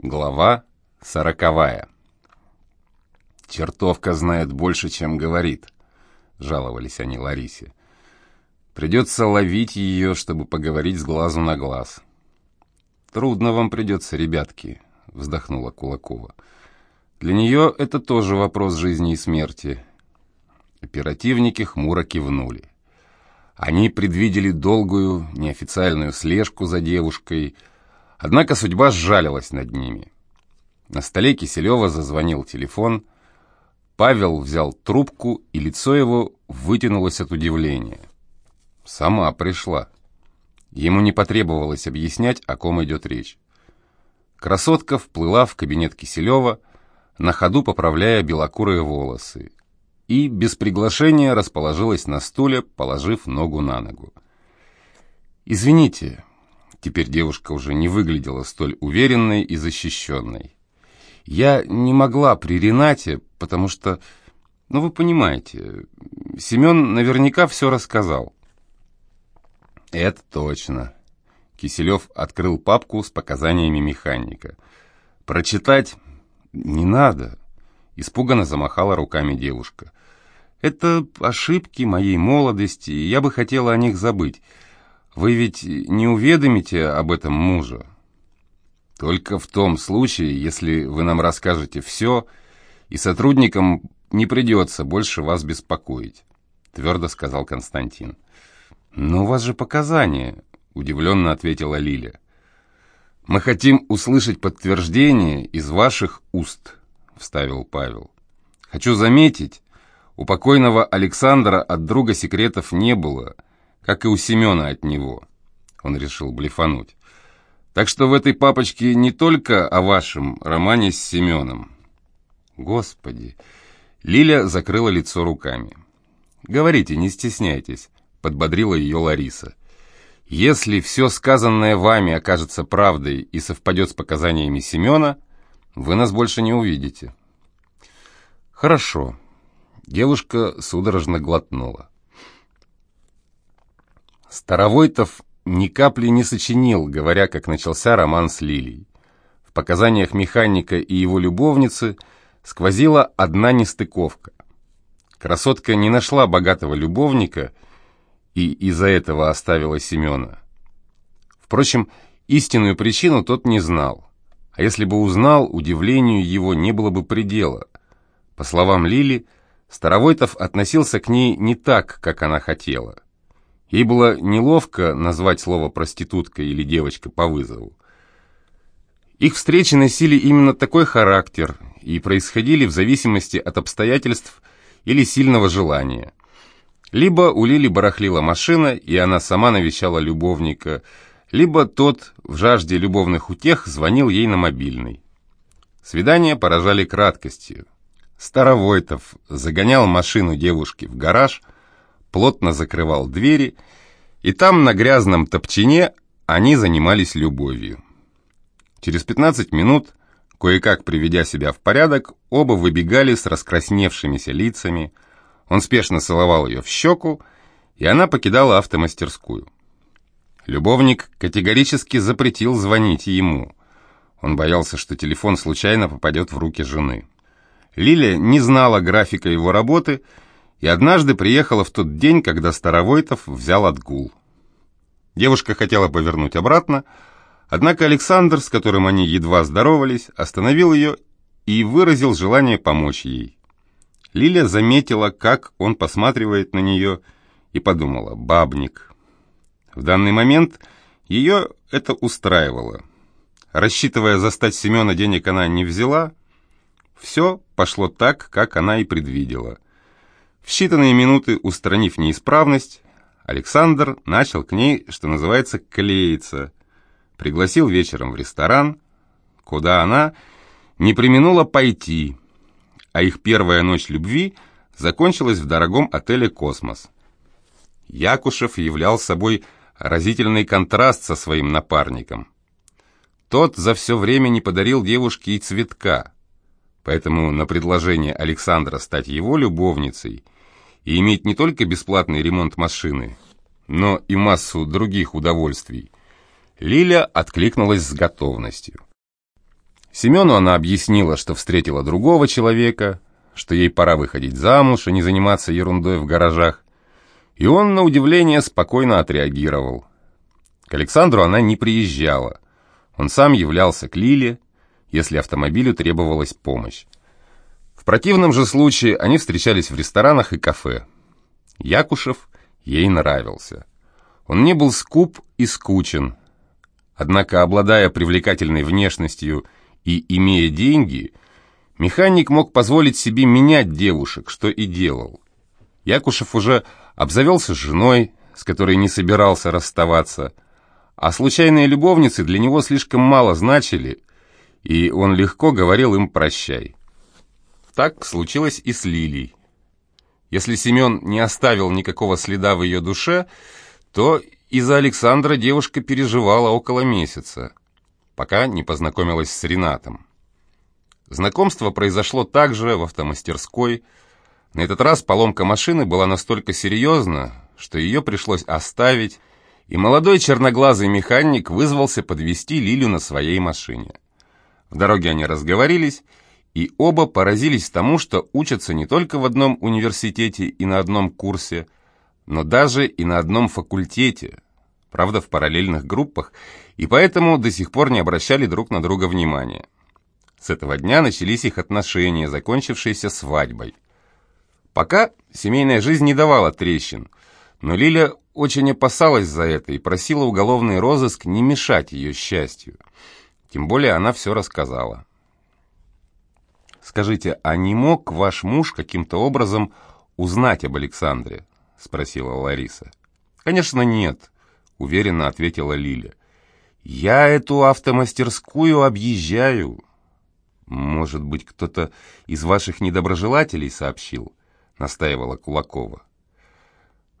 Глава сороковая. «Чертовка знает больше, чем говорит», — жаловались они Ларисе. «Придется ловить ее, чтобы поговорить с глазу на глаз». «Трудно вам придется, ребятки», — вздохнула Кулакова. «Для нее это тоже вопрос жизни и смерти». Оперативники хмуро кивнули. Они предвидели долгую, неофициальную слежку за девушкой — Однако судьба сжалилась над ними. На столе Киселева зазвонил телефон. Павел взял трубку, и лицо его вытянулось от удивления. Сама пришла. Ему не потребовалось объяснять, о ком идет речь. Красотка вплыла в кабинет Киселева, на ходу поправляя белокурые волосы, и без приглашения расположилась на стуле, положив ногу на ногу. «Извините, Теперь девушка уже не выглядела столь уверенной и защищенной. Я не могла при Ренате, потому что, ну вы понимаете, Семен наверняка все рассказал. Это точно. Киселев открыл папку с показаниями механика. Прочитать не надо. Испуганно замахала руками девушка. Это ошибки моей молодости, и я бы хотела о них забыть. Вы ведь не уведомите об этом мужа? Только в том случае, если вы нам расскажете все, и сотрудникам не придется больше вас беспокоить, твердо сказал Константин. Но у вас же показания, удивленно ответила Лиля. Мы хотим услышать подтверждение из ваших уст, вставил Павел. Хочу заметить, у покойного Александра от друга секретов не было – как и у Семена от него. Он решил блефануть. Так что в этой папочке не только о вашем романе с Семеном. Господи! Лиля закрыла лицо руками. «Говорите, не стесняйтесь», — подбодрила ее Лариса. «Если все сказанное вами окажется правдой и совпадет с показаниями Семена, вы нас больше не увидите». «Хорошо». Девушка судорожно глотнула. Старовойтов ни капли не сочинил, говоря, как начался роман с Лилией. В показаниях механика и его любовницы сквозила одна нестыковка. Красотка не нашла богатого любовника и из-за этого оставила Семена. Впрочем, истинную причину тот не знал. А если бы узнал, удивлению его не было бы предела. По словам Лили, Старовойтов относился к ней не так, как она хотела – Ей было неловко назвать слово «проститутка» или «девочка» по вызову. Их встречи носили именно такой характер и происходили в зависимости от обстоятельств или сильного желания. Либо у Лили барахлила машина, и она сама навещала любовника, либо тот в жажде любовных утех звонил ей на мобильный. Свидания поражали краткостью. Старовойтов загонял машину девушки в гараж – плотно закрывал двери, и там на грязном топчине они занимались любовью. Через 15 минут, кое-как приведя себя в порядок, оба выбегали с раскрасневшимися лицами, он спешно целовал ее в щеку, и она покидала автомастерскую. Любовник категорически запретил звонить ему. Он боялся, что телефон случайно попадет в руки жены. Лиля не знала графика его работы и однажды приехала в тот день, когда Старовойтов взял отгул. Девушка хотела повернуть обратно, однако Александр, с которым они едва здоровались, остановил ее и выразил желание помочь ей. Лиля заметила, как он посматривает на нее, и подумала «бабник». В данный момент ее это устраивало. Рассчитывая застать Семена, денег она не взяла. Все пошло так, как она и предвидела – в считанные минуты, устранив неисправность, Александр начал к ней, что называется, клеиться. Пригласил вечером в ресторан, куда она не применула пойти, а их первая ночь любви закончилась в дорогом отеле «Космос». Якушев являл собой разительный контраст со своим напарником. Тот за все время не подарил девушке и цветка, поэтому на предложение Александра стать его любовницей – и иметь не только бесплатный ремонт машины, но и массу других удовольствий, Лиля откликнулась с готовностью. Семену она объяснила, что встретила другого человека, что ей пора выходить замуж и не заниматься ерундой в гаражах. И он, на удивление, спокойно отреагировал. К Александру она не приезжала. Он сам являлся к Лиле, если автомобилю требовалась помощь. Противном же случае они встречались в ресторанах и кафе. Якушев ей нравился. Он не был скуп и скучен. Однако, обладая привлекательной внешностью и имея деньги, механик мог позволить себе менять девушек, что и делал. Якушев уже обзавелся женой, с которой не собирался расставаться, а случайные любовницы для него слишком мало значили, и он легко говорил им «прощай». Так случилось и с Лилией. Если Семен не оставил никакого следа в ее душе, то из-за Александра девушка переживала около месяца, пока не познакомилась с Ренатом. Знакомство произошло также в автомастерской. На этот раз поломка машины была настолько серьезна, что ее пришлось оставить, и молодой черноглазый механик вызвался подвести Лилю на своей машине. В дороге они разговорились, и оба поразились тому, что учатся не только в одном университете и на одном курсе, но даже и на одном факультете, правда, в параллельных группах, и поэтому до сих пор не обращали друг на друга внимания. С этого дня начались их отношения, закончившиеся свадьбой. Пока семейная жизнь не давала трещин, но Лиля очень опасалась за это и просила уголовный розыск не мешать ее счастью. Тем более она все рассказала. «Скажите, а не мог ваш муж каким-то образом узнать об Александре?» — спросила Лариса. «Конечно, нет», — уверенно ответила Лиля. «Я эту автомастерскую объезжаю». «Может быть, кто-то из ваших недоброжелателей сообщил?» — настаивала Кулакова.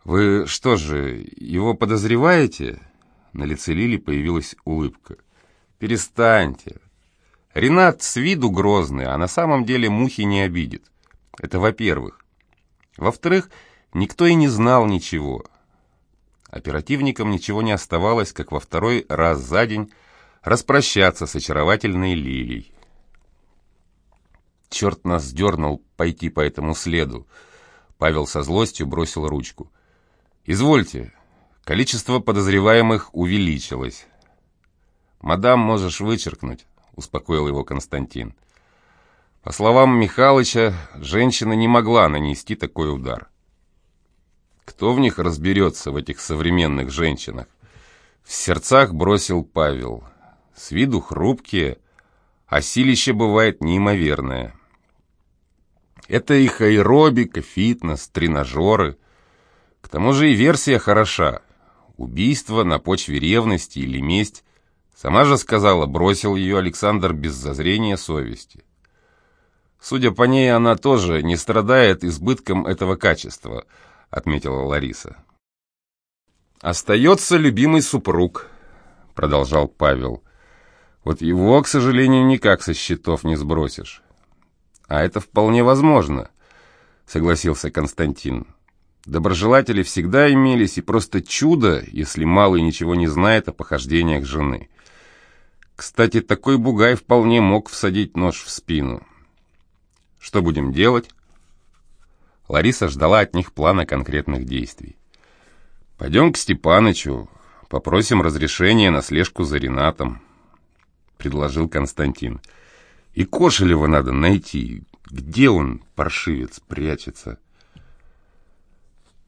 «Вы что же, его подозреваете?» На лице Лили появилась улыбка. «Перестаньте. Ренат с виду грозный, а на самом деле мухи не обидит. Это во-первых. Во-вторых, никто и не знал ничего. Оперативникам ничего не оставалось, как во второй раз за день распрощаться с очаровательной Лилией. Черт нас дернул пойти по этому следу. Павел со злостью бросил ручку. «Извольте, количество подозреваемых увеличилось». «Мадам, можешь вычеркнуть», — успокоил его Константин. По словам Михалыча, женщина не могла нанести такой удар. Кто в них разберется, в этих современных женщинах? В сердцах бросил Павел. С виду хрупкие, а силище бывает неимоверное. Это их аэробика, фитнес, тренажеры. К тому же и версия хороша. Убийство на почве ревности или месть. Сама же сказала, бросил ее Александр без зазрения совести. Судя по ней, она тоже не страдает избытком этого качества –— отметила Лариса. «Остается любимый супруг», — продолжал Павел. «Вот его, к сожалению, никак со счетов не сбросишь». «А это вполне возможно», — согласился Константин. «Доброжелатели всегда имелись, и просто чудо, если малый ничего не знает о похождениях жены. Кстати, такой бугай вполне мог всадить нож в спину. Что будем делать?» Лариса ждала от них плана конкретных действий. «Пойдем к Степанычу, попросим разрешения на слежку за Ренатом», — предложил Константин. «И Кошелева надо найти. Где он, паршивец, прячется?»